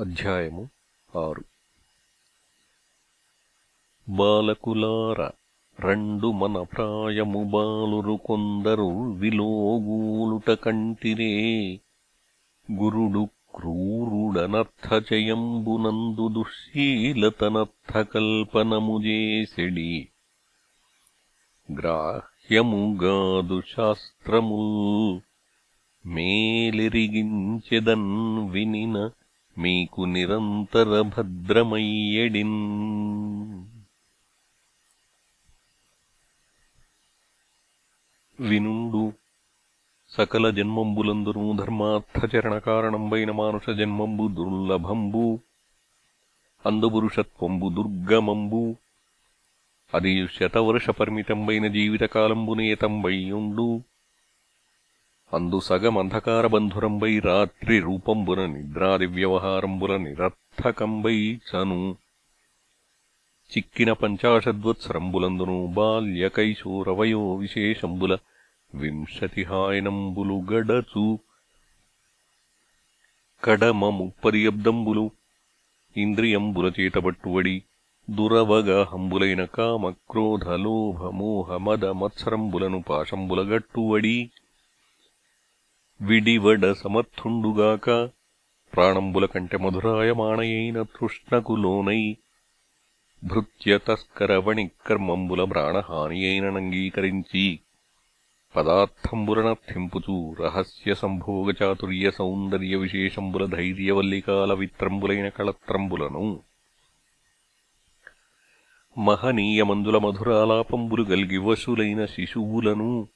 అధ్యాయము ఆరు. బాలకులార రెండు మన ప్రాయము బాలురు కొందరు విలోగూలుట కంటిరే. గురుడు క్రూరుడనర్థచయంబునందు దుశ్శీలతనర్థకల్పనము చేసెడి గ్రాహ్యముగాదు శాస్త్రముల్ మేలెరిగించెదన్ వినిన మీకు నిరంతర భద్రమయ్యడిన్. వినుండు సకల జన్మంబులందునూ ధర్మార్థచరణ కారణంబైన మానుష జన్మంబు దుర్లభంబు అందపురుషత్వంబు దుర్గమంబు అది శతవర్ష పరిమితంబైన జీవితకాలంబునేతంబయ్యుండు. అందుసగమంధకారబంధురంబై సగమంధకార బంధురంబై రాత్రి రూపంబున నిద్రాది నిరర్థకంబై చను. చిక్కిన పంచాశద్వత్సరంబులందును బాల్యకైశోరవయో విశేషంబుల వింశతిహాయనంబులు గడచు. కడమముపర్యబ్దంబులు ఇంద్రియంబులచేతబట్టువడి దురవగాహంబులైన కామక్రోధ మత్సరంబులను పాశంబులగట్టువడి. విడివడ సమర్థుండుగాక ప్రాణంబులకంటె మధురాయమాణయైన తృష్ణకులోనై భృత్య తస్కర వణికర్మంబుల ప్రాణహానియైనంగీకరించి పదార్థంబులనర్థింపుచూ రహస్య సంభోగచాతుర్య సౌందర్య విశేషంబుల ధైర్యవల్లికాల విత్రంబులైన కళత్రంబులను మహనీయమందుల మధురాలాపంబులు గల్గి వశులైన శిశువులను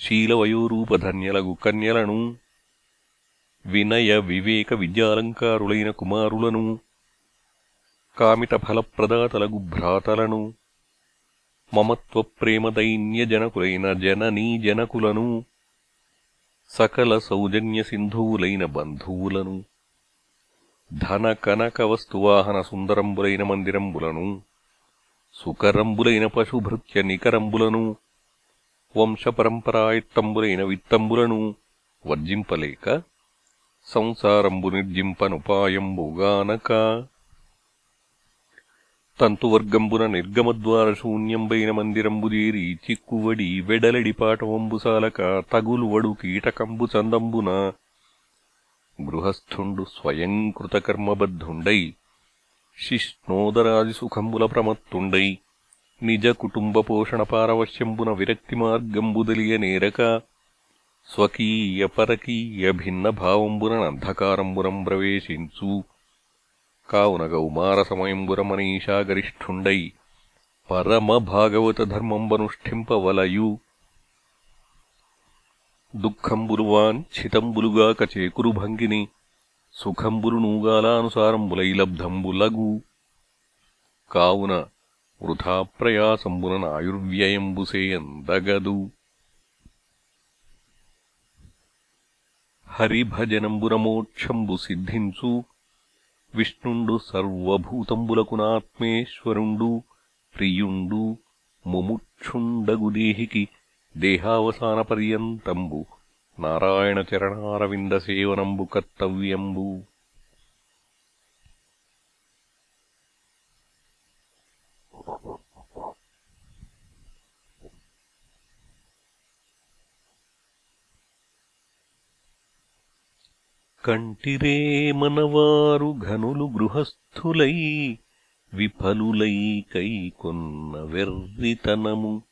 శీలవయోరూపధన్యలగు కన్యలను వినయ వివేక విద్యాలంకారులైన కుమారులను. కామిత ఫలప్రదాతలగు భ్రాతలను మమత్వప్రేమదైన్యజనకులైన జననీ జనకులను సకల సౌజన్య సింధువులైన బంధువులను. ధన కనక వస్తువాహన సుందరంబులైన మందిరంబులను. సుకరంబులైన పశుభృత్య నికరంబులను వంశపరంపరాయత్తంబులైన విత్తంబులను వర్జింపలేక సంసారంబు నిర్జింపనుపాయంబుగానక తంతువర్గంబున నిర్గమద్వారశూన్యంబైన మందిరంబుదేరి చిక్కువడి వెడలడి పాటవంబుసాలక తగులువడు కీటకంబు చందంబున. గృహస్థుండు స్వయం కృతకర్మబద్ధుండై శిష్ణోదరాది సుఖంబుల ప్రమత్తుండై. నిజ కుటుంబ పోషణ పారవశ్యంబున విరక్తి మార్గంబుదలియ నేరక స్వకీయ పరకీయ భిన్న భావంబున అంధకారంబురం ప్రవేశించు. కావున గౌమార సమయంబుర మనీషాగరిష్ఠుండై పరమ భాగవత ధర్మంబనుష్ఠింపవలయు దుఃఖంబులు వాంఛితంబులుగాక చేకురు భంగిని సుఖంబులు నూగాలానుసారంబులై లబ్ధంబులగు. కావున వృథాప్రయాసంబున ఆయుర్వ్యయంబుసేయందగదు. హరిభజనంబునమోక్షంబు సిద్ధించు విష్ణుండు సర్వభూతంబులకునాత్మేశ్వరుండు. ప్రియుండు ముముక్షుండగుదేహికి దేహావసాన పర్యంతంబు నారాయణ సేవనంబు కర్తవ్యంబు. కంటిరే మనవారు ఘనులు గృహస్థులై విఫలులై కైకొన్న వెర్రితనము.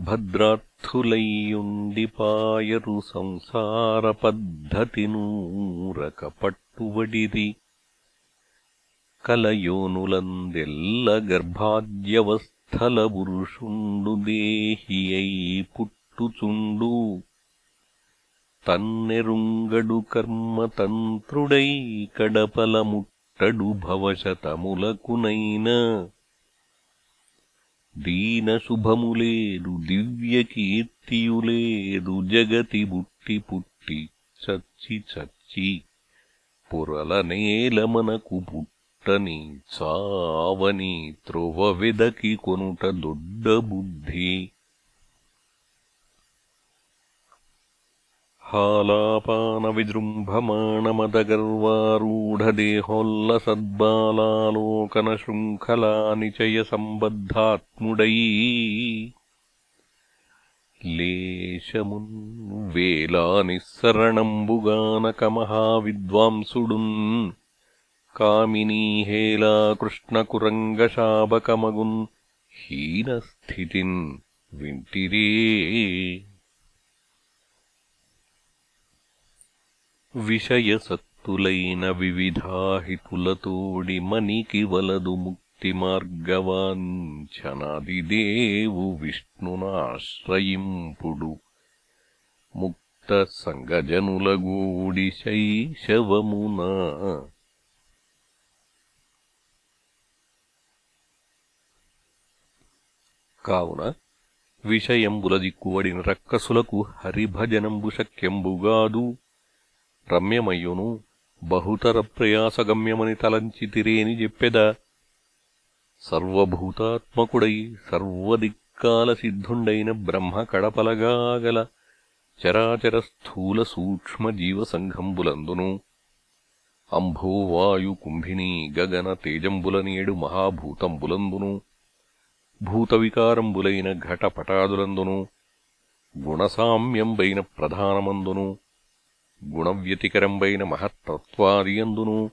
భద్రార్థులైయుండిపాయరు సంసార పద్ధతినూరక పట్టువడిరి కలయోనులందెల్ల గర్భాద్యవస్థల పురుషుండు దేహియై పుట్టుచుండు. తన్నెరుంగడు కర్మతంత్రుడై కడపలముట్టడు భవశతములకునైన. దీన శుభములేదు జగతి బుట్టి పుట్టి చచ్చి చచ్చి పొరల నేలమనకు పుట్టని చావని త్రువ వెదకి కొనుట దొడ్డ బుద్ధి. हालापानविजृम्भमाणमदगर्वारूढदेहोल्लसद्बालालोकनशृङ्खलानि हालापानविजृम्भमाणमदगर्वारूढदेहोल्लसद्बालालोकनशृङ्खलानिचयसम्बद्धात्मुडै लेशमुन् वेलानिःसरणम्बुगानकमहाविद्वांसुडुन् कामिनीहेलाकृष्णकुरङ्गशाबकमगुन् हीनस्थितिन् विण्टिरे విషయసత్తులైన వివిధాహితులతోడి మనికి వలదు ముక్తిమార్గవాంఛనాదిదేవు విష్ణునాశ్రయింపుడు. ముక్త సంగజనులగూడి శైశవమునా. కావున విషయంబుల దిక్కువడిన రక్కసులకు హరిభజనంబు శక్యంబుగాదు. రమ్యమయ్యును. బహుతర ప్రయాసగమ్యమని తలంచితిరేని చెప్పెద. సర్వభూతాత్మకుడై సర్వదిక్కాల సిద్ధుండైన బ్రహ్మ కడపలగాగల చరాచర స్థూల సూక్ష్మ జీవసంఘంబులందును అంభోవాయు కుంభినీ గగన తేజంబులనేడు మహాభూతంబులందును. భూతవికారంబులైన ఘటపటాదులందును. గుణసామ్యంబైన ప్రధానమందును. గుణవ్యతికరంబైన మహత్తత్వాదియందును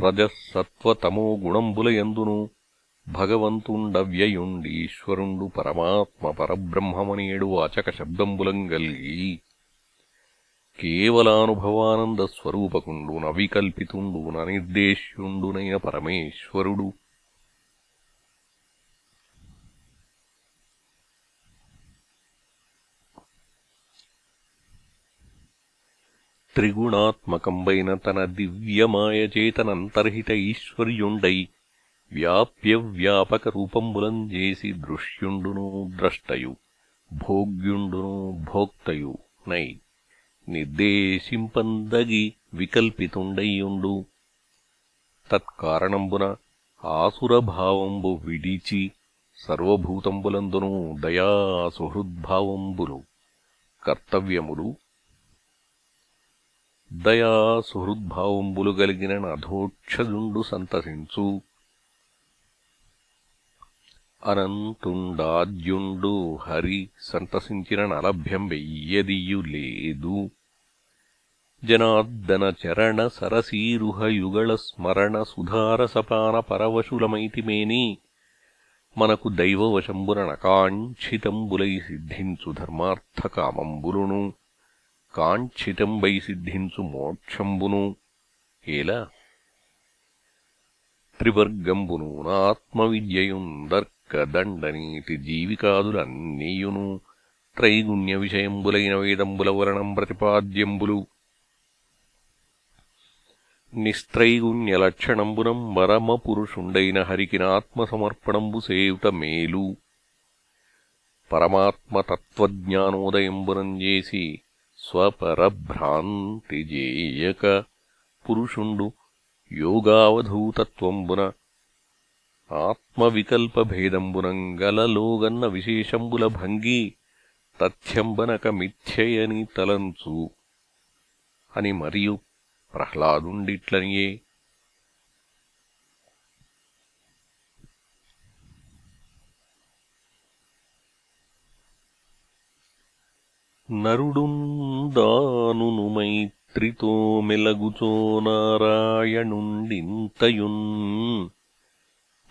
రజసత్వతమో గుణంబులయందును భగవంతుండవ్యయుండీశ్వరుండు పరమాత్మ పరబ్రహ్మమనేడు వాచక శబ్దంబులం గల్గి కేవలానుభవానంద స్వరూపకుండు నవికల్పితుండు ననిర్దేశ్యుండునైన పరమేశ్వరుడు. త్రిగుణాత్మకంబైన తన దివ్యమాయచేతనంతర్హిత ఈశ్వర్యుండై వ్యాప్యవ్యాపక రూపంబులం చేసి దృశ్యుండును ద్రష్టయు భోగ్యుండును భోక్తయు నై నిర్దేశింపందగి వికల్పితుండైయుండు తత్కారణంబున ఆసురభావంబు విడిచి సర్వభూతంబులందునూ దయా సుహృద్భావంబులు కర్తవ్యములు దయా సుహృద్భావంబులు కలిగిన నధోక్షజుండు సంతసించు. అనంతుండాద్యుండు హరి సంతసించిన నలభ్యం వెయ్యదియు లేదు. జనార్దన చరణ సరసీరుహయుగళ స్మరణ సుధారసపాన పరవశులమైతిమేని మనకు దైవవశంబున నకాంక్షితంబులై సిద్ధించు ధర్మార్థకామంబులును కాంక్షితంబై సిద్ధించు మోక్షంబును. ఏలా? త్రివర్గంబును నాత్మవిద్యయుందర్కదండనీతి జీవికాదులన్నీయును. త్రైగుణ్య విషయంబులైన వేదంబుల వరణం ప్రతిపాద్యంబులు. నిస్త్రైగుణ్య లక్షణంబునం వరమపురుషుండైన హరికినాత్మసమర్పణంబు సేయుట మేలు. పరమాత్మతత్వజ్ఞానోదయంబునం చేసి స్వపరభ్రాంతి జేయక పురుషుండు యోగావధూతత్వంబున ఆత్మవికల్పభేదంబునంగలలోగన్న విశేషంబుల భంగి తథ్యంబనక మిథ్యయని తలంచు. అని మరియు ప్రహ్లాదుండిట్లనియే. నరుడుందానును మైత్రితో మెలగుచో నారాయణుండింతయున్.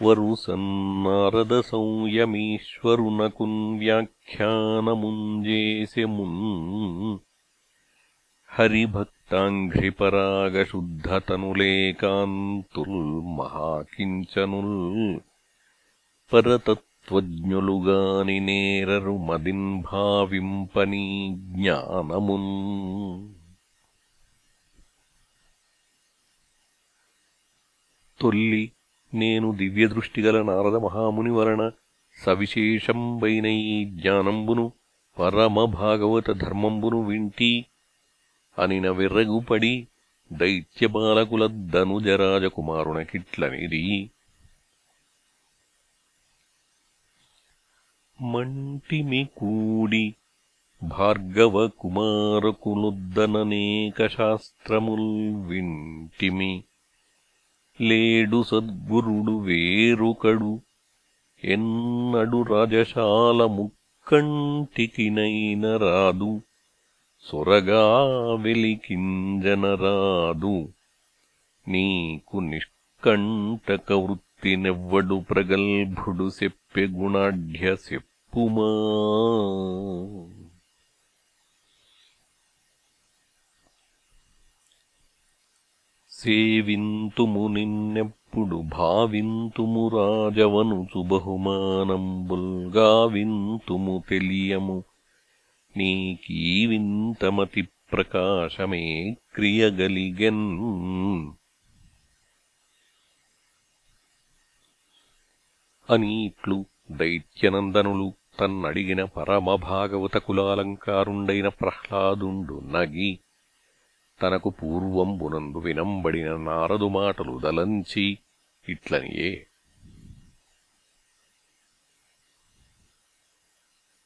వరుసన్నారద సంయమీశ్వరునకున్ వ్యాఖ్యానముంజేసెమున్. హరిభక్తాంఘ్రిపరాగశుద్ధతనులేకాంతుల్ మహాకించనుల్. పరతత్ త్వజ్ఞులుగాని మదిన్ జ్ఞానమున్. తొల్లి నేను దివ్యదృష్టిగల నారద మహాముని వలన సవిశేషంబైన ఈ జ్ఞానంబును పరమభాగవత ధర్మంబును వింటి అనిన విర్రగుపడి దైత్యబాలకుల ధనుజరాజకుమారునకిట్లనిది. మంటిమి కూడి భార్గవకుమారకులుద్దననేకశాస్త్రముల్ వింటిమి లేడు సద్గురుడు వేరుకడు ఎన్నడు రాజశాల ముక్కంటికినైన రాదు సొరగా వెలికింజనరాదు నీకు నిష్కంటక వృత్తినెవ్వడు ప్రగల్భుడు సెప్పె గుణాఢ్య సెప్పుమా సేవింతుము నిన్నెప్పుడు భావింతుము రాజవనుచు బహుమానంబుల్గావింతుము తెలియము నీకీ వింతమతి ప్రకాశమే క్రియగలిగెన్ అనీట్లు దైత్యనందనులు తన్నడిగిన పరమభాగవత కులాలంకారుండైన ప్రహ్లాదుండు నగి. తనకు పూర్వంబునందు వినంబడిన నారదు మాటలు దలంచి ఇట్లనియే